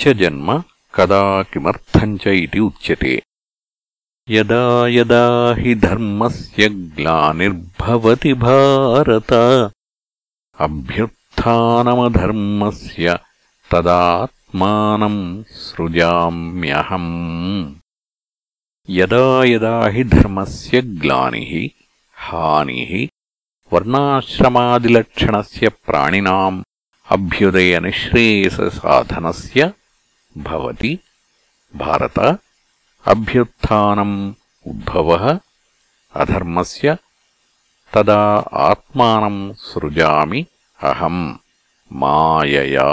च जन्म कदा किमर्थम् च इति उच्यते यदा यदा हि धर्मस्य ग्लानिर्भवति भारत अभ्युत्थानमधर्मस्य तदात्मानम् सृजाम्यहम् यदा यदा हि धर्मस्य ग्लानिः हानिः वर्णाश्रमादिलक्षणस्य प्राणिनाम् अभ्युदयनिःश्रेयससाधनस्य భవతి భారత అభ్యుత్థానम् ఉద్భవः అధర్మస్య తదా ఆత్మానం సృజామి అహం మాయయా